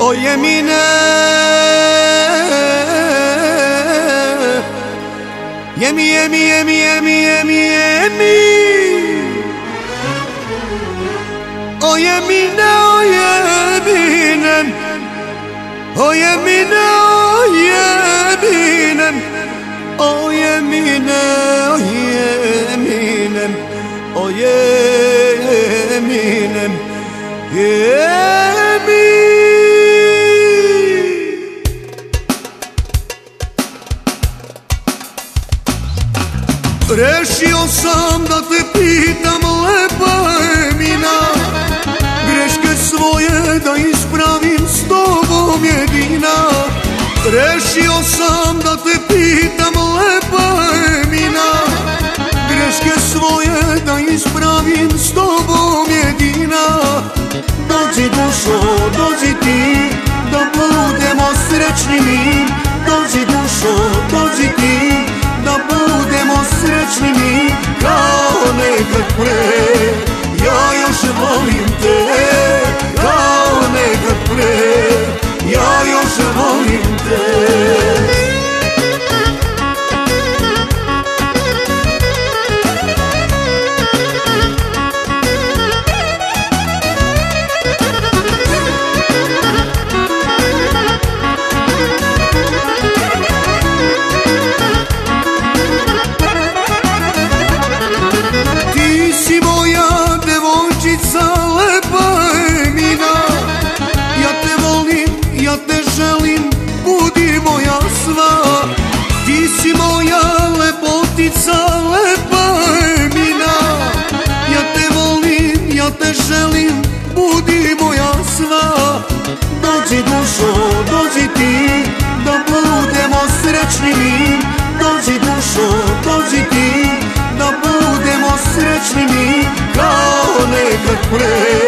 O yemine Yemi yemi yemi yemi yemi yemi. O yemine o yeminem O yemine o yeminem O yemine o yeminem O yeminem Rešio sam da te pitam lepa Emina. Greške svoje da ispravim s tobom jedina. Rešio sam da te pitam lepa Emina. Greške svoje da ispravim s tobom jedina Dođi dušo, dođi ti Da si moja lepotica lepa Emina Ja te volim, ja te želim, budi moja sva. Dođi dušo, dođi ti, da budemo srećni mi. Dođi dušo, dođi ti, da budemo srećni mi. Kao nekad pre,